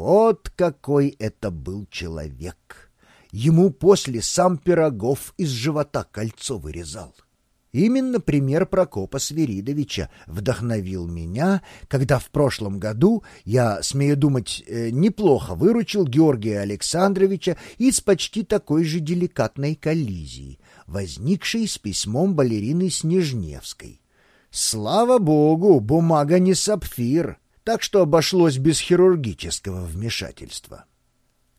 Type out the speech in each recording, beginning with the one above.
Вот какой это был человек! Ему после сам Пирогов из живота кольцо вырезал. Именно пример Прокопа Свиридовича вдохновил меня, когда в прошлом году я, смею думать, э, неплохо выручил Георгия Александровича из почти такой же деликатной коллизии, возникшей с письмом балерины Снежневской. Слава богу, бумага не сапфир, так что обошлось без хирургического вмешательства.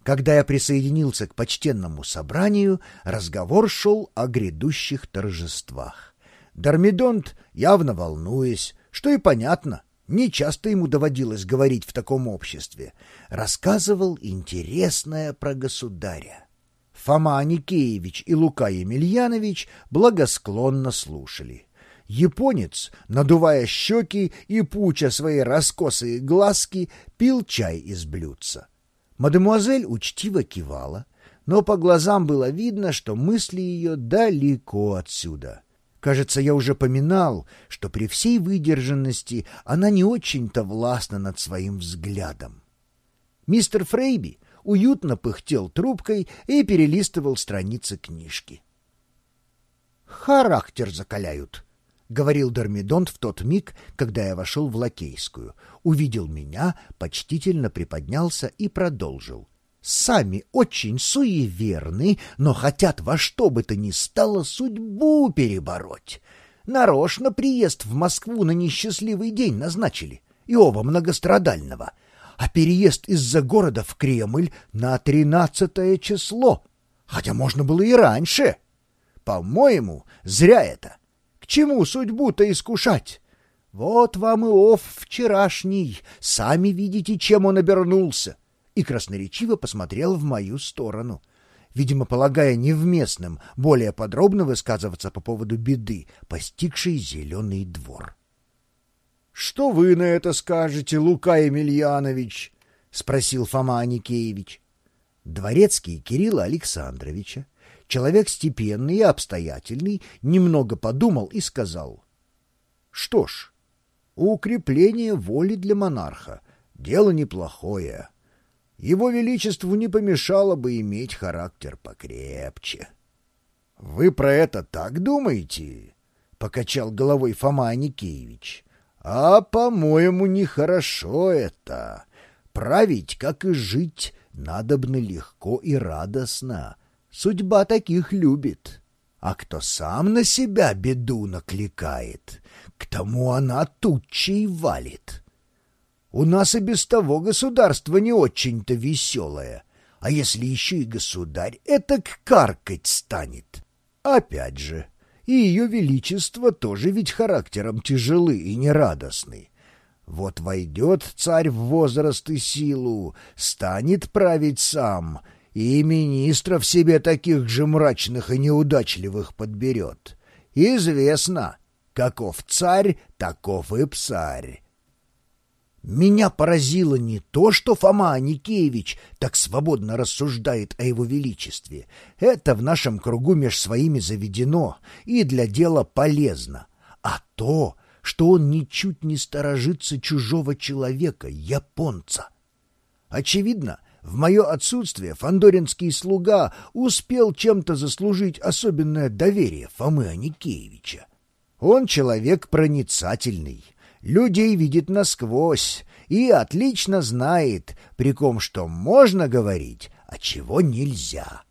Когда я присоединился к почтенному собранию, разговор шел о грядущих торжествах. Дармидонт, явно волнуясь, что и понятно, не часто ему доводилось говорить в таком обществе, рассказывал интересное про государя. Фома Аникеевич и Лука Емельянович благосклонно слушали. Японец, надувая щеки и пуча свои раскосые глазки, пил чай из блюдца. Мадемуазель учтиво кивала, но по глазам было видно, что мысли ее далеко отсюда. Кажется, я уже поминал, что при всей выдержанности она не очень-то властна над своим взглядом. Мистер Фрейби уютно пыхтел трубкой и перелистывал страницы книжки. «Характер закаляют», — говорил Дормидонт в тот миг, когда я вошел в лакейскую, увидел меня, почтительно приподнялся и продолжил. «Сами очень суеверны, но хотят во что бы то ни стало судьбу перебороть. Нарочно приезд в Москву на несчастливый день назначили, Иова многострадального, а переезд из-за города в Кремль на тринадцатое число, хотя можно было и раньше. По-моему, зря это. Чему судьбу-то искушать? Вот вам и ов вчерашний, сами видите, чем он обернулся. И красноречиво посмотрел в мою сторону, видимо, полагая невместным более подробно высказываться по поводу беды, постигшей зеленый двор. — Что вы на это скажете, Лука Емельянович? — спросил Фома Аникеевич. Дворецкий Кирилла Александровича, человек степенный и обстоятельный, немного подумал и сказал. — Что ж, Укрепление воли для монарха — дело неплохое. Его Величеству не помешало бы иметь характер покрепче. — Вы про это так думаете? — покачал головой Фома Аникеевич. — А, по-моему, нехорошо это. Править, как и жить, надобно легко и радостно. Судьба таких любит. А кто сам на себя беду накликает, к тому она тучей валит. У нас и без того государство не очень-то веселое, а если еще и государь это каркать станет. Опять же, и ее величество тоже ведь характером тяжелый и нерадостный. Вот войдет царь в возраст и силу, станет править сам, и министров себе таких же мрачных и неудачливых подберет. Известно, Каков царь, таков и псарь. Меня поразило не то, что Фома Аникеевич так свободно рассуждает о его величестве. Это в нашем кругу меж своими заведено и для дела полезно. А то, что он ничуть не сторожится чужого человека, японца. Очевидно, в мое отсутствие фандоринский слуга успел чем-то заслужить особенное доверие Фомы Аникеевича. Он человек проницательный, людей видит насквозь и отлично знает, при ком что можно говорить, а чего нельзя.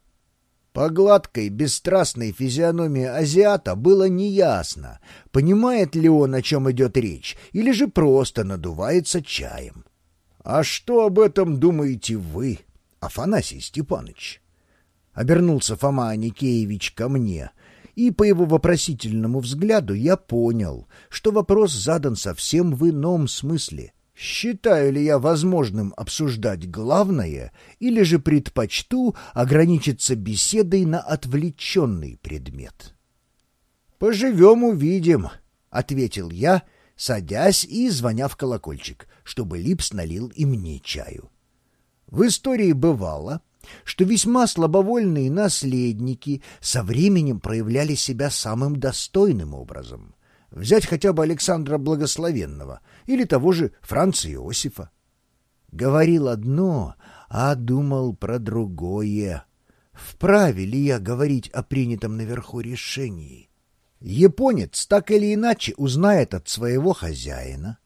По гладкой, бесстрастной физиономии азиата было неясно, понимает ли он, о чем идет речь, или же просто надувается чаем. — А что об этом думаете вы, Афанасий Степанович? Обернулся Фома Аникеевич ко мне, и по его вопросительному взгляду я понял, что вопрос задан совсем в ином смысле. Считаю ли я возможным обсуждать главное или же предпочту ограничиться беседой на отвлеченный предмет? «Поживем — увидим», — ответил я, садясь и звоня в колокольчик, чтобы Липс налил и мне чаю. В истории бывало, что весьма слабовольные наследники со временем проявляли себя самым достойным образом. Взять хотя бы Александра Благословенного или того же Франца Иосифа. Говорил одно, а думал про другое. Вправе ли я говорить о принятом наверху решении? Японец так или иначе узнает от своего хозяина.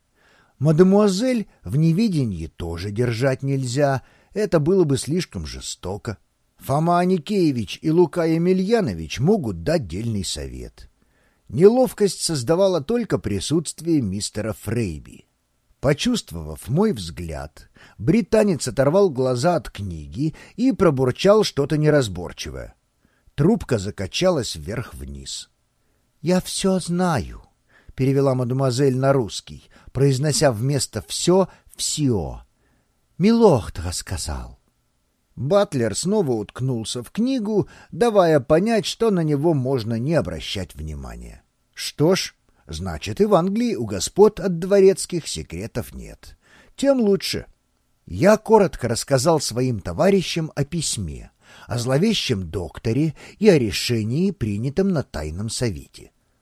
Мадемуазель в невидении тоже держать нельзя, это было бы слишком жестоко. Фома Аникеевич и Лука Емельянович могут дать дельный совет. Неловкость создавала только присутствие мистера Фрейби. Почувствовав мой взгляд, британец оторвал глаза от книги и пробурчал что-то неразборчивое. Трубка закачалась вверх-вниз. «Я все знаю», — перевела мадемуазель на русский, произнося вместо «все» «все». «Милохт рассказал». Батлер снова уткнулся в книгу, давая понять, что на него можно не обращать внимания. Что ж, значит, и в Англии у господ от дворецких секретов нет. Тем лучше. Я коротко рассказал своим товарищам о письме, о зловещем докторе и о решении, принятом на тайном совете.